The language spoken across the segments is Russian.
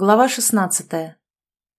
Глава 16.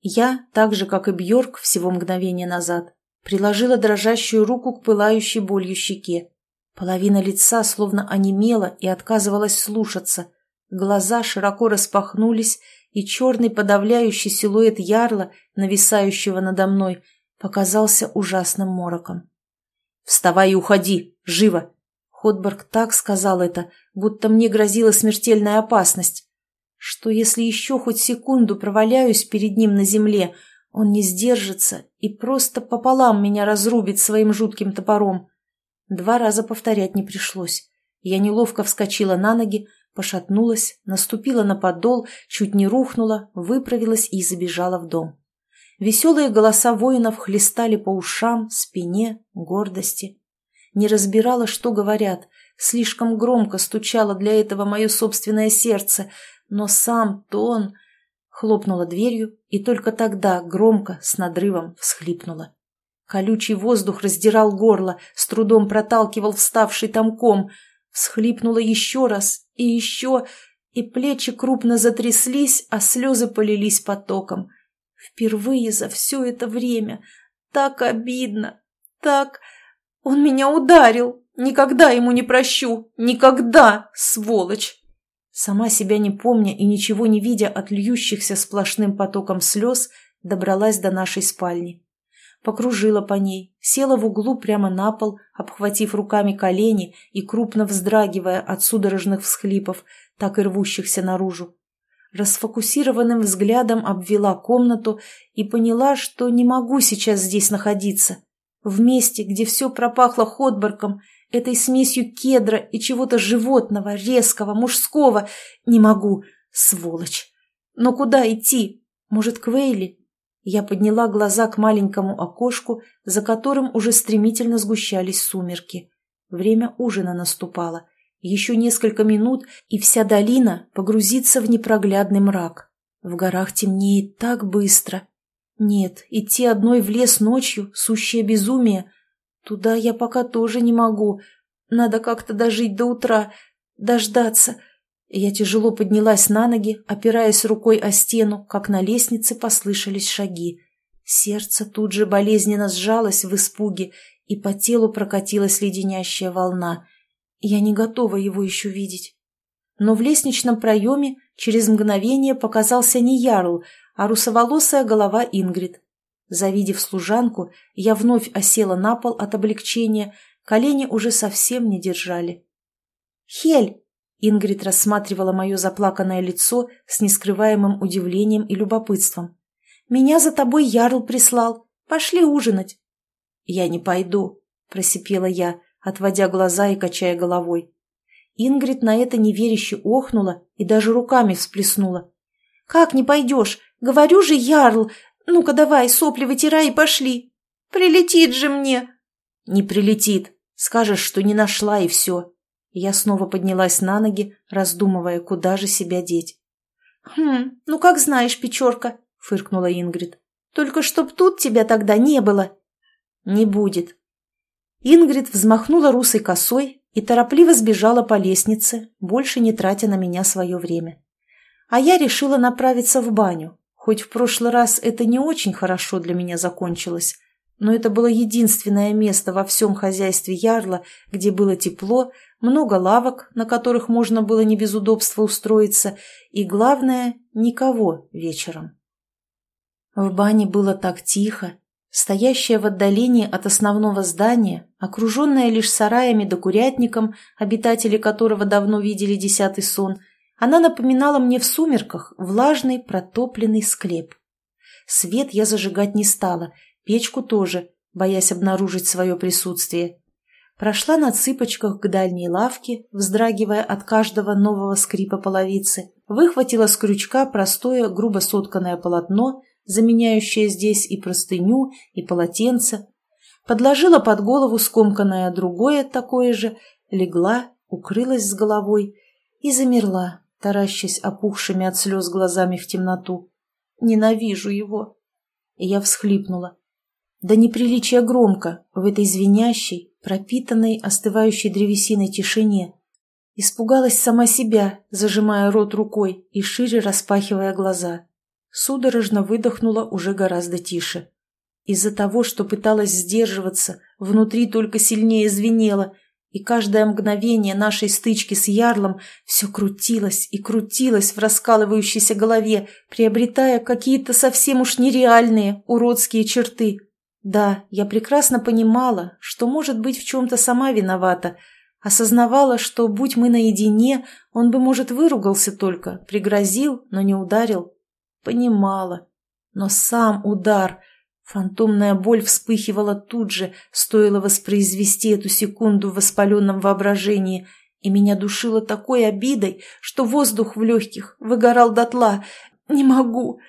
Я, так же, как и Бьорк всего мгновение назад, приложила дрожащую руку к пылающей болью щеке. Половина лица словно онемела и отказывалась слушаться. Глаза широко распахнулись, и черный подавляющий силуэт ярла, нависающего надо мной, показался ужасным мороком. «Вставай и уходи! Живо!» Ходберг так сказал это, будто мне грозила смертельная опасность. Что если еще хоть секунду проваляюсь перед ним на земле, он не сдержится и просто пополам меня разрубит своим жутким топором? Два раза повторять не пришлось. Я неловко вскочила на ноги, пошатнулась, наступила на подол, чуть не рухнула, выправилась и забежала в дом. Веселые голоса воинов хлестали по ушам, спине, гордости. Не разбирала, что говорят, слишком громко стучало для этого мое собственное сердце, но сам тон... Хлопнула дверью и только тогда громко, с надрывом, всхлипнула. Колючий воздух раздирал горло, с трудом проталкивал вставший там ком. Всхлипнула еще раз и еще, и плечи крупно затряслись, а слезы полились потоком. Впервые за все это время. Так обидно. Так... Он меня ударил. Никогда ему не прощу. Никогда, сволочь. Сама себя не помня и ничего не видя от льющихся сплошным потоком слез, добралась до нашей спальни. Покружила по ней, села в углу прямо на пол, обхватив руками колени и крупно вздрагивая от судорожных всхлипов, так и рвущихся наружу. Расфокусированным взглядом обвела комнату и поняла, что не могу сейчас здесь находиться. В месте, где все пропахло ходборком – этой смесью кедра и чего-то животного, резкого, мужского. Не могу, сволочь. Но куда идти? Может, к Вейли? Я подняла глаза к маленькому окошку, за которым уже стремительно сгущались сумерки. Время ужина наступало. Еще несколько минут, и вся долина погрузится в непроглядный мрак. В горах темнеет так быстро. Нет, идти одной в лес ночью — сущее безумие. Туда я пока тоже не могу. Надо как-то дожить до утра, дождаться. Я тяжело поднялась на ноги, опираясь рукой о стену, как на лестнице послышались шаги. Сердце тут же болезненно сжалось в испуге, и по телу прокатилась леденящая волна. Я не готова его еще видеть. Но в лестничном проеме через мгновение показался не Ярл, а русоволосая голова Ингрид. Завидев служанку, я вновь осела на пол от облегчения, колени уже совсем не держали. «Хель!» — Ингрид рассматривала мое заплаканное лицо с нескрываемым удивлением и любопытством. «Меня за тобой Ярл прислал. Пошли ужинать». «Я не пойду», — просипела я, отводя глаза и качая головой. Ингрид на это неверяще охнула и даже руками всплеснула. «Как не пойдешь? Говорю же, Ярл, «Ну-ка давай, сопли вытирай и пошли! Прилетит же мне!» «Не прилетит. Скажешь, что не нашла, и все». Я снова поднялась на ноги, раздумывая, куда же себя деть. «Хм, ну как знаешь, Печорка», — фыркнула Ингрид. «Только чтоб тут тебя тогда не было». «Не будет». Ингрид взмахнула русой косой и торопливо сбежала по лестнице, больше не тратя на меня свое время. А я решила направиться в баню, Хоть в прошлый раз это не очень хорошо для меня закончилось, но это было единственное место во всем хозяйстве Ярла, где было тепло, много лавок, на которых можно было не без удобства устроиться, и, главное, никого вечером. В бане было так тихо, стоящая в отдалении от основного здания, окруженная лишь сараями да курятником, обитатели которого давно видели десятый сон – она напоминала мне в сумерках влажный протопленный склеп. Свет я зажигать не стала, печку тоже, боясь обнаружить свое присутствие. Прошла на цыпочках к дальней лавке, вздрагивая от каждого нового скрипа половицы, выхватила с крючка простое грубо сотканное полотно, заменяющее здесь и простыню, и полотенце, подложила под голову скомканное другое такое же, легла, укрылась с головой и замерла, таращась опухшими от слез глазами в темноту. «Ненавижу его!» И я всхлипнула. Да неприличие громко в этой звенящей, пропитанной остывающей древесиной тишине. Испугалась сама себя, зажимая рот рукой и шире распахивая глаза. Судорожно выдохнула уже гораздо тише. Из-за того, что пыталась сдерживаться, внутри только сильнее звенело, и каждое мгновение нашей стычки с Ярлом все крутилось и крутилось в раскалывающейся голове, приобретая какие-то совсем уж нереальные, уродские черты. Да, я прекрасно понимала, что, может быть, в чем-то сама виновата, осознавала, что, будь мы наедине, он бы, может, выругался только, пригрозил, но не ударил. Понимала. Но сам удар — Фантомная боль вспыхивала тут же, стоило воспроизвести эту секунду в воспаленном воображении, и меня душило такой обидой, что воздух в легких выгорал дотла. «Не могу!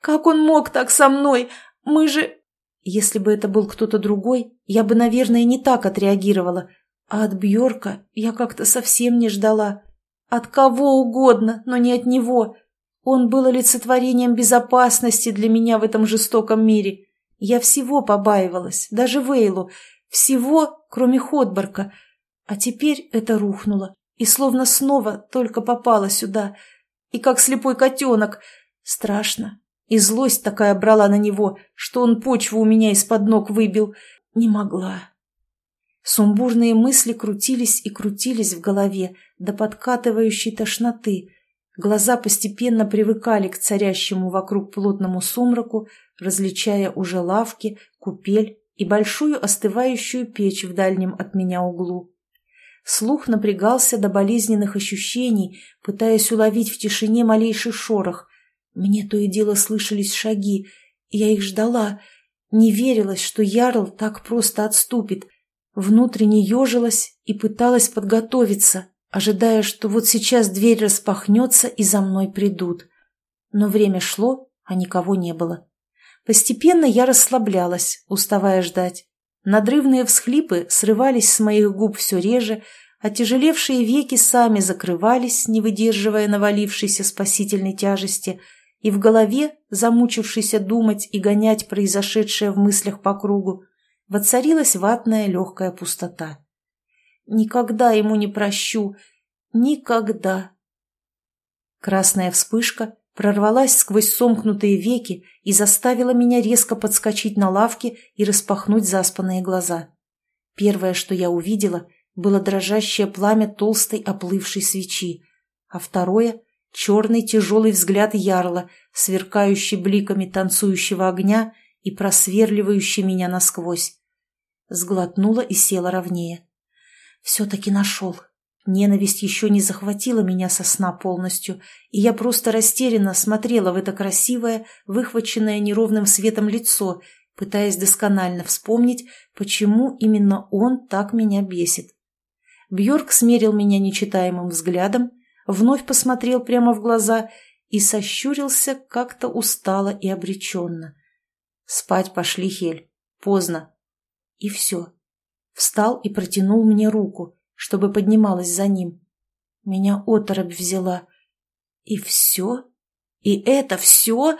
Как он мог так со мной? Мы же...» Если бы это был кто-то другой, я бы, наверное, не так отреагировала. А от Бьорка я как-то совсем не ждала. От кого угодно, но не от него. Он был олицетворением безопасности для меня в этом жестоком мире. Я всего побаивалась, даже Вейлу, всего, кроме Ходборка. А теперь это рухнуло, и словно снова только попала сюда. И как слепой котенок. Страшно. И злость такая брала на него, что он почву у меня из-под ног выбил. Не могла. Сумбурные мысли крутились и крутились в голове до подкатывающей тошноты. Глаза постепенно привыкали к царящему вокруг плотному сумраку, различая уже лавки, купель и большую остывающую печь в дальнем от меня углу. Слух напрягался до болезненных ощущений, пытаясь уловить в тишине малейший шорох. Мне то и дело слышались шаги, я их ждала. Не верилось, что Ярл так просто отступит. Внутренне ежилась и пыталась подготовиться, ожидая, что вот сейчас дверь распахнется и за мной придут. Но время шло, а никого не было. Постепенно я расслаблялась, уставая ждать. Надрывные всхлипы срывались с моих губ все реже, а тяжелевшие веки сами закрывались, не выдерживая навалившейся спасительной тяжести, и в голове, замучившейся думать и гонять произошедшее в мыслях по кругу, воцарилась ватная легкая пустота. «Никогда ему не прощу! Никогда!» Красная вспышка прорвалась сквозь сомкнутые веки и заставила меня резко подскочить на лавке и распахнуть заспанные глаза. Первое, что я увидела, было дрожащее пламя толстой оплывшей свечи, а второе — черный тяжелый взгляд ярла, сверкающий бликами танцующего огня и просверливающий меня насквозь. Сглотнула и села ровнее. «Все-таки нашел», Ненависть еще не захватила меня со сна полностью, и я просто растерянно смотрела в это красивое, выхваченное неровным светом лицо, пытаясь досконально вспомнить, почему именно он так меня бесит. Бьорк смерил меня нечитаемым взглядом, вновь посмотрел прямо в глаза и сощурился как-то устало и обреченно. «Спать пошли, Хель. Поздно». И все. Встал и протянул мне руку, чтобы поднималась за ним. Меня оторопь взяла. И все? И это все?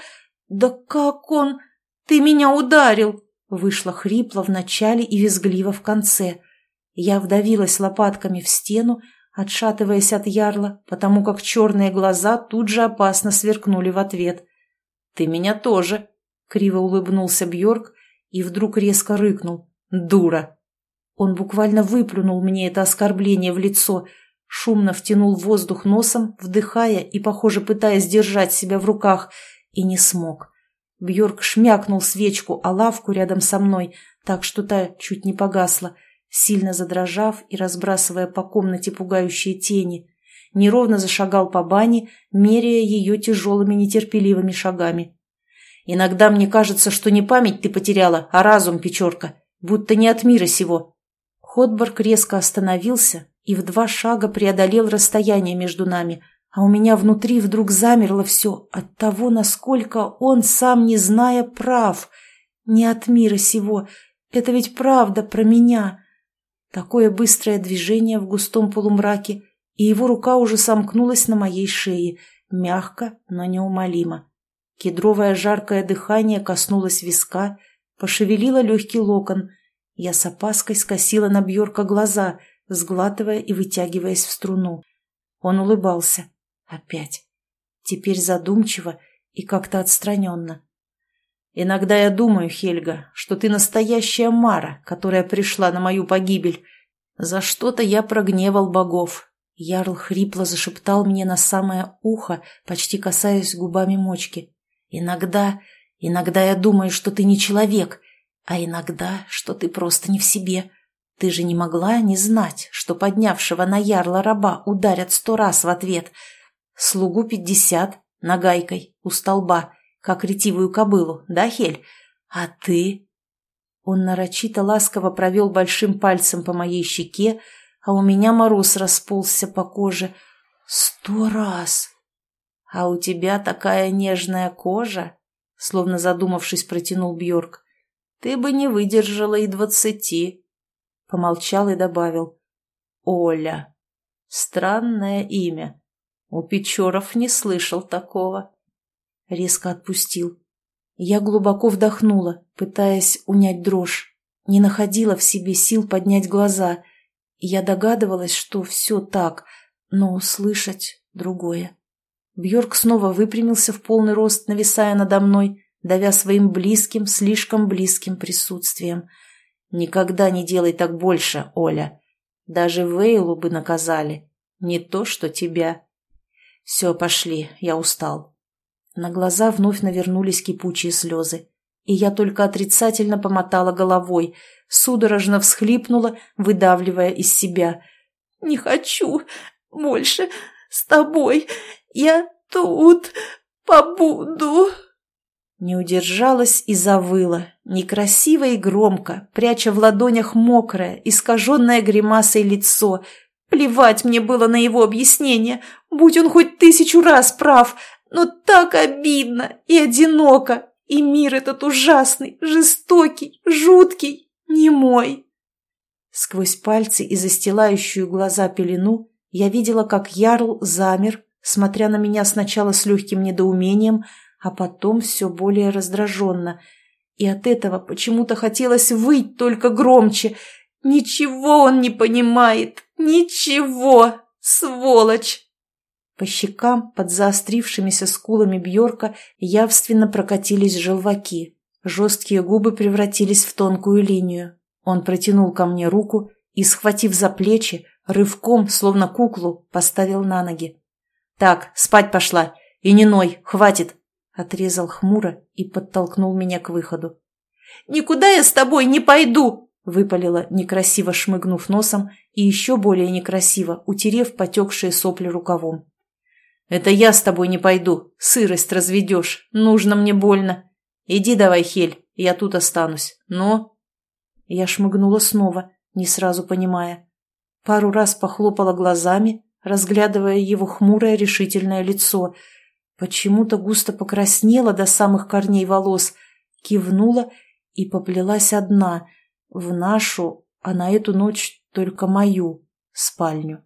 Да как он... Ты меня ударил! Вышло хрипло в начале и визгливо в конце. Я вдавилась лопатками в стену, отшатываясь от ярла, потому как черные глаза тут же опасно сверкнули в ответ. «Ты меня тоже!» — криво улыбнулся Бьорк и вдруг резко рыкнул. «Дура!» Он буквально выплюнул мне это оскорбление в лицо, шумно втянул воздух носом, вдыхая и, похоже, пытаясь держать себя в руках, и не смог. Бьорк шмякнул свечку о лавку рядом со мной, так что та чуть не погасла, сильно задрожав и разбрасывая по комнате пугающие тени. Неровно зашагал по бане, меряя ее тяжелыми нетерпеливыми шагами. «Иногда мне кажется, что не память ты потеряла, а разум, печерка, будто не от мира сего», Ходборг резко остановился и в два шага преодолел расстояние между нами, а у меня внутри вдруг замерло все от того, насколько он, сам не зная, прав. Не от мира сего. Это ведь правда про меня. Такое быстрое движение в густом полумраке, и его рука уже сомкнулась на моей шее, мягко, но неумолимо. Кедровое жаркое дыхание коснулось виска, пошевелило легкий локон — я с опаской скосила на Бьорка глаза, сглатывая и вытягиваясь в струну. Он улыбался. Опять. Теперь задумчиво и как-то отстраненно. «Иногда я думаю, Хельга, что ты настоящая Мара, которая пришла на мою погибель. За что-то я прогневал богов». Ярл хрипло зашептал мне на самое ухо, почти касаясь губами мочки. «Иногда, иногда я думаю, что ты не человек, а иногда, что ты просто не в себе. Ты же не могла не знать, что поднявшего на ярла раба ударят сто раз в ответ. Слугу пятьдесят, нагайкой, у столба, как ретивую кобылу, да, Хель? А ты...» Он нарочито ласково провел большим пальцем по моей щеке, а у меня мороз расползся по коже. «Сто раз!» «А у тебя такая нежная кожа!» Словно задумавшись, протянул Бьорк. «Ты бы не выдержала и двадцати!» Помолчал и добавил. «Оля. Странное имя. У Печоров не слышал такого». Резко отпустил. Я глубоко вдохнула, пытаясь унять дрожь. Не находила в себе сил поднять глаза. Я догадывалась, что все так, но услышать другое. Бьорк снова выпрямился в полный рост, нависая надо мной, давя своим близким, слишком близким присутствием — Никогда не делай так больше, Оля. Даже Вейлу бы наказали. Не то, что тебя. Все, пошли, я устал. На глаза вновь навернулись кипучие слезы. И я только отрицательно помотала головой, судорожно всхлипнула, выдавливая из себя. «Не хочу больше с тобой. Я тут побуду». Не удержалась и завыла, некрасиво и громко, пряча в ладонях мокрое, искаженное гримасой лицо. Плевать мне было на его объяснение, будь он хоть тысячу раз прав, но так обидно и одиноко, и мир этот ужасный, жестокий, жуткий, не мой. Сквозь пальцы и застилающую глаза пелену я видела, как Ярл замер, смотря на меня сначала с легким недоумением, а потом все более раздраженно. И от этого почему-то хотелось выть только громче. Ничего он не понимает! Ничего! Сволочь! По щекам под заострившимися скулами Бьорка явственно прокатились желваки. Жесткие губы превратились в тонкую линию. Он протянул ко мне руку и, схватив за плечи, рывком, словно куклу, поставил на ноги. «Так, спать пошла! И не ной, хватит!» Отрезал хмуро и подтолкнул меня к выходу. «Никуда я с тобой не пойду!» выпалила, некрасиво шмыгнув носом и еще более некрасиво, утерев потекшие сопли рукавом. «Это я с тобой не пойду. Сырость разведешь. Нужно мне больно. Иди давай, Хель, я тут останусь. Но...» Я шмыгнула снова, не сразу понимая. Пару раз похлопала глазами, разглядывая его хмурое решительное лицо — Почему-то густо покраснела до самых корней волос, кивнула и поплелась одна, в нашу, а на эту ночь только мою, спальню.